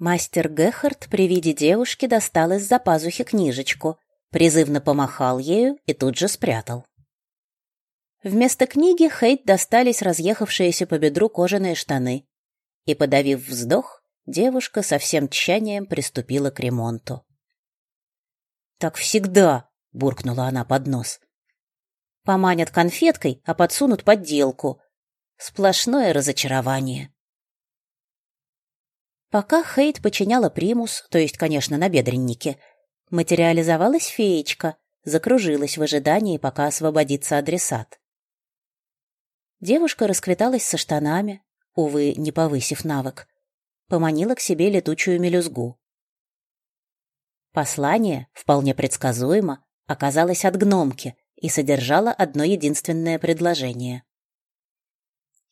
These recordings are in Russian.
Мастер Гехард при виде девушки достал из-за пазухи книжечку, призывно помахал ею и тут же спрятал. Вместо книги Хейт достались разъехавшиеся по бедру кожаные штаны, и, подавив вздох, девушка со всем тщанием приступила к ремонту. «Так всегда!» — буркнула она под нос. «Поманят конфеткой, а подсунут подделку. Сплошное разочарование». Пока Хейт починяла примус, то есть, конечно, на бедреннике, материализовалась феечка, закружилась в ожидании, пока освободится адресат. Девушка расквиталась со штанами, увы, не повысив навык, поманила к себе летучую мелюзгу. Послание, вполне предсказуемо, оказалось от гномки и содержало одно единственное предложение.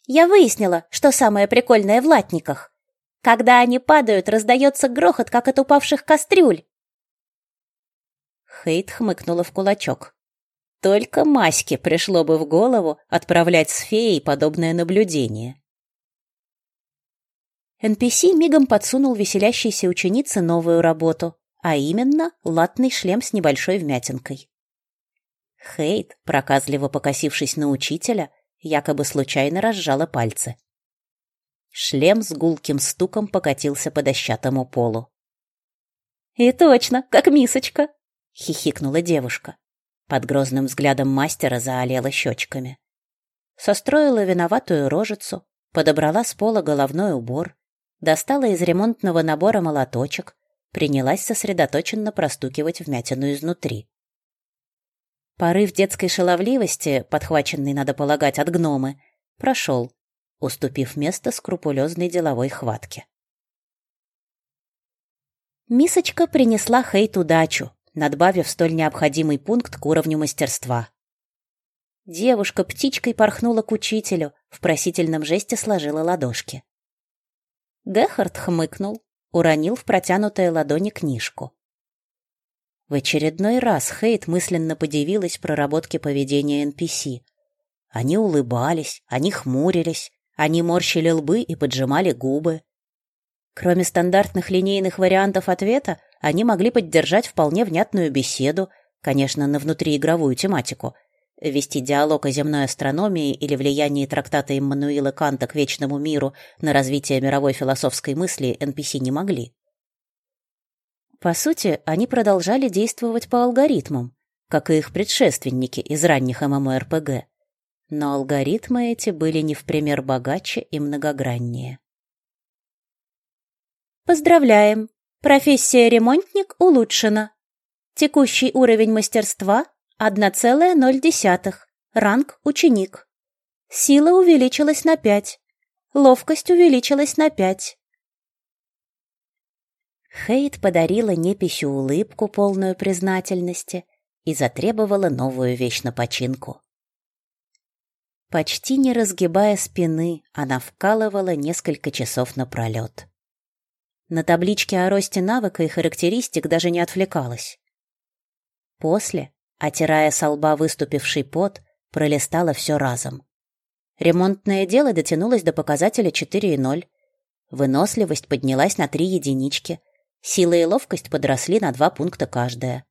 «Я выяснила, что самое прикольное в латниках. Когда они падают, раздается грохот, как от упавших кастрюль. Хейт хмыкнула в кулачок. Только Маське пришло бы в голову отправлять с феей подобное наблюдение. NPC мигом подсунул веселящейся ученице новую работу, а именно латный шлем с небольшой вмятинкой. Хейт, проказливо покосившись на учителя, якобы случайно разжала пальцы. Шлем с гулким стуком покатился по дощатому полу. «И точно, как мисочка!» — хихикнула девушка. Под грозным взглядом мастера заолела щечками. Состроила виноватую рожицу, подобрала с пола головной убор, достала из ремонтного набора молоточек, принялась сосредоточенно простукивать вмятину изнутри. Порыв детской шаловливости, подхваченный, надо полагать, от гномы, прошел, уступив место скрупулезной деловой хватке. Мисочка принесла Хейт удачу, надбавив столь необходимый пункт к уровню мастерства. Девушка птичкой порхнула к учителю, в просительном жесте сложила ладошки. Гехард хмыкнул, уронил в протянутые ладони книжку. В очередной раз Хейт мысленно подивилась проработке поведения NPC. Они улыбались, они хмурились, они морщили лбы и поджимали губы. Кроме стандартных линейных вариантов ответа, они могли поддержать вполне внятную беседу, конечно, на внутриигровую тематику. Вести диалог о земной астрономии или влиянии трактата Иммануила Канта к вечному миру на развитие мировой философской мысли NPC не могли. По сути, они продолжали действовать по алгоритмам, как и их предшественники из ранних MMORPG. Но алгоритмы эти были не в пример богаче и многограннее. Поздравляем! Профессия ремонтник улучшена. Текущий уровень мастерства 1,0. Ранг ученик. Сила увеличилась на 5. Ловкость увеличилась на 5. Хейт подарила непищу улыбку, полную признательности, и затребовала новую вещь на починку. Почти не разгибая спины, она вкалывала несколько часов напролет. На табличке о росте навыка и характеристик даже не отвлекалась. После, отирая со лба выступивший пот, пролистала все разом. Ремонтное дело дотянулось до показателя 4,0. Выносливость поднялась на 3 единички. Сила и ловкость подросли на 2 пункта каждая.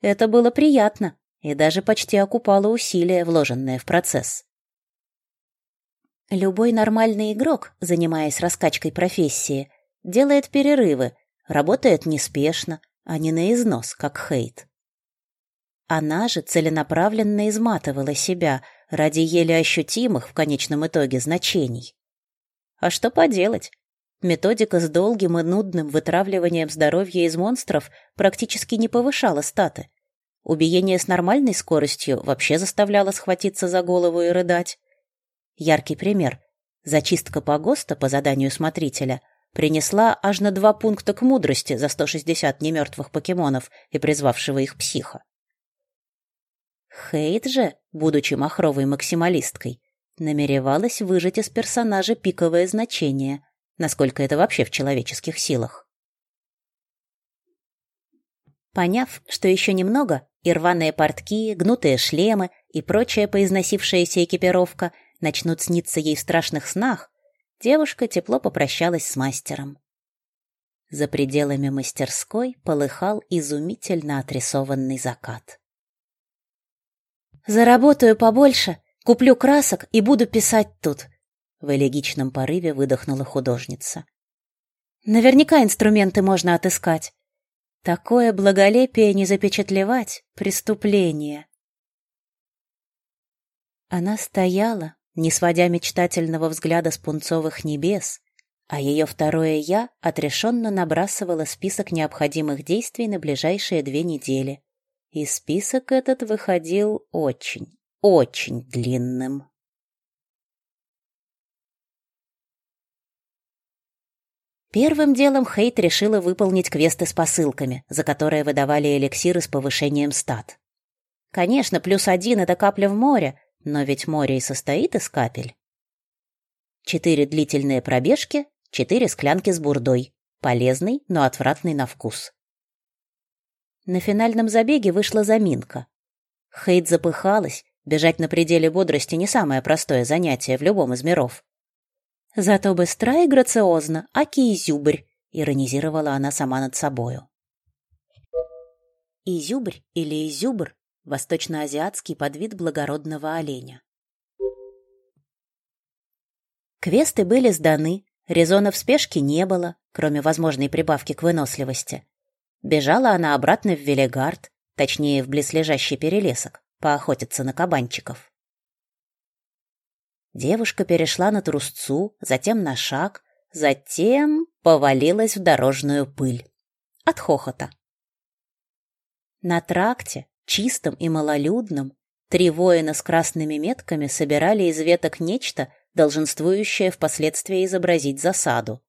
Это было приятно, и даже почти окупала усилия, вложенные в процесс. Любой нормальный игрок, занимаясь раскачкой профессии, делает перерывы, работает неспешно, а не на износ, как Хейт. Она же целенаправленно изматывала себя ради еле ощутимых в конечном итоге значений. А что поделать? Методика с долгим и нудным вытравливанием здоровья из монстров практически не повышала статы, Убиение с нормальной скоростью вообще заставляло схватиться за голову и рыдать. Яркий пример. Зачистка погоста по заданию смотрителя принесла аж на два пункта к мудрости за 160 немертвых покемонов и призвавшего их психа. Хейт же, будучи махровой максималисткой, намеревалась выжать из персонажа пиковое значение, насколько это вообще в человеческих силах. Поняв, что еще немного, и рваные портки, гнутые шлемы и прочая поизносившаяся экипировка начнут сниться ей в страшных снах, девушка тепло попрощалась с мастером. За пределами мастерской полыхал изумительно отрисованный закат. «Заработаю побольше, куплю красок и буду писать тут», — в элегичном порыве выдохнула художница. «Наверняка инструменты можно отыскать. Такое благолепие не запечатлевать — преступление». Она стояла, не сводя мечтательного взгляда с пунцовых небес, а ее второе «я» отрешенно набрасывало список необходимых действий на ближайшие две недели. И список этот выходил очень, очень длинным. Первым делом Хейт решила выполнить квесты с посылками, за которые выдавали эликсиры с повышением стат. Конечно, плюс один — это капля в море, но ведь море и состоит из капель. Четыре длительные пробежки, четыре склянки с бурдой. Полезный, но отвратный на вкус. На финальном забеге вышла заминка. Хейт запыхалась, бежать на пределе бодрости не самое простое занятие в любом из миров. Зато быстра и грациозна, аки изюбрь, иронизировала она сама над собою. Изюбрь или изюбр восточноазиатский подвид благородного оленя. Квесты были сданы, резонов спешки не было, кроме возможной прибавки к выносливости. Бежала она обратно в Велегард, точнее, в близлежащий перелесок, поохотиться на кабанчиков. Девушка перешла на трусцу, затем на шаг, затем повалилась в дорожную пыль. От хохота. На тракте, чистом и малолюдном, три воина с красными метками собирали из веток нечто, долженствующее впоследствии изобразить засаду.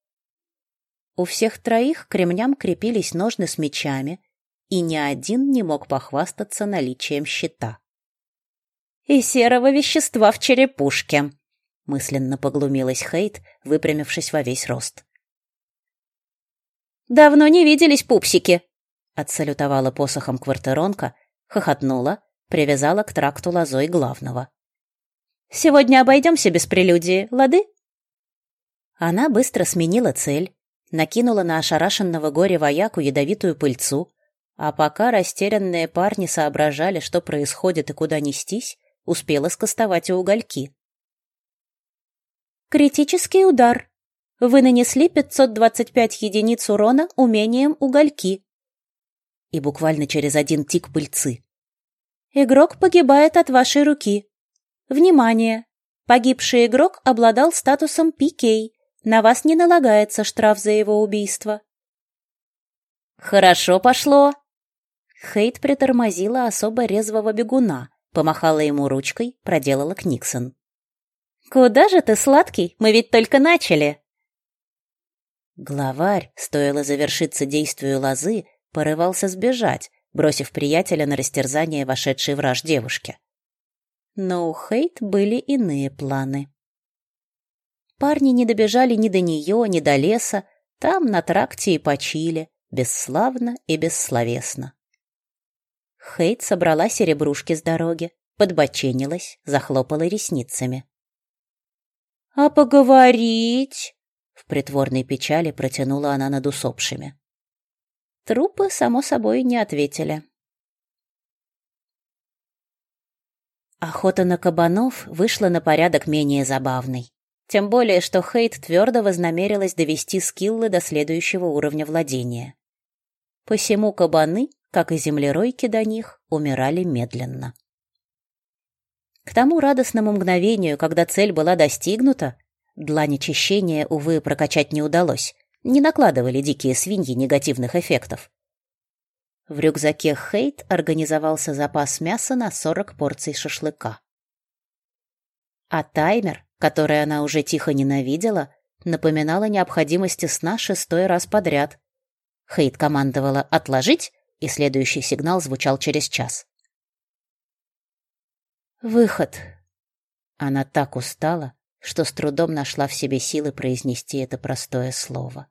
У всех троих к ремням крепились ножны с мечами, и ни один не мог похвастаться наличием щита. «И серого вещества в черепушке», — мысленно поглумилась Хейт, выпрямившись во весь рост. «Давно не виделись, пупсики!» — отсалютовала посохом квартиронка, хохотнула, привязала к тракту лозой главного. «Сегодня обойдемся без прелюдии, лады?» Она быстро сменила цель, накинула на ошарашенного горя вояку ядовитую пыльцу, а пока растерянные парни соображали, что происходит и куда нестись, успела скостовать угольки. «Критический удар. Вы нанесли 525 единиц урона умением угольки и буквально через один тик пыльцы. Игрок погибает от вашей руки. Внимание! Погибший игрок обладал статусом PK. На вас не налагается штраф за его убийство. Хорошо пошло. Хейт притормозила особо резвого бегуна, помахала ему ручкой, проделала Книксон. «Куда же ты, сладкий? Мы ведь только начали!» Главарь, стоило завершиться действию лозы, порывался сбежать, бросив приятеля на растерзание вошедшей враж девушки. Но у Хейт были иные планы. Парни не добежали ни до нее, ни до леса, там на тракте и почили, бесславно и бессловесно. Хейт собрала серебрушки с дороги, подбоченилась, захлопала ресницами. «А поговорить?» — в притворной печали протянула она над усопшими. Трупы, само собой, не ответили. Охота на кабанов вышла на порядок менее забавной. Тем более, что Хейт твердо вознамерилась довести скиллы до следующего уровня владения. Посему кабаны, как и землеройки до них, умирали медленно. К тому радостному мгновению, когда цель была достигнута, длань очищения, увы, прокачать не удалось, не накладывали дикие свиньи негативных эффектов. В рюкзаке Хейт организовался запас мяса на 40 порций шашлыка. А таймер, который она уже тихо ненавидела, напоминала необходимости сна шестой раз подряд. Хейт командовала «отложить», и следующий сигнал звучал через час. «Выход». Она так устала, что с трудом нашла в себе силы произнести это простое слово.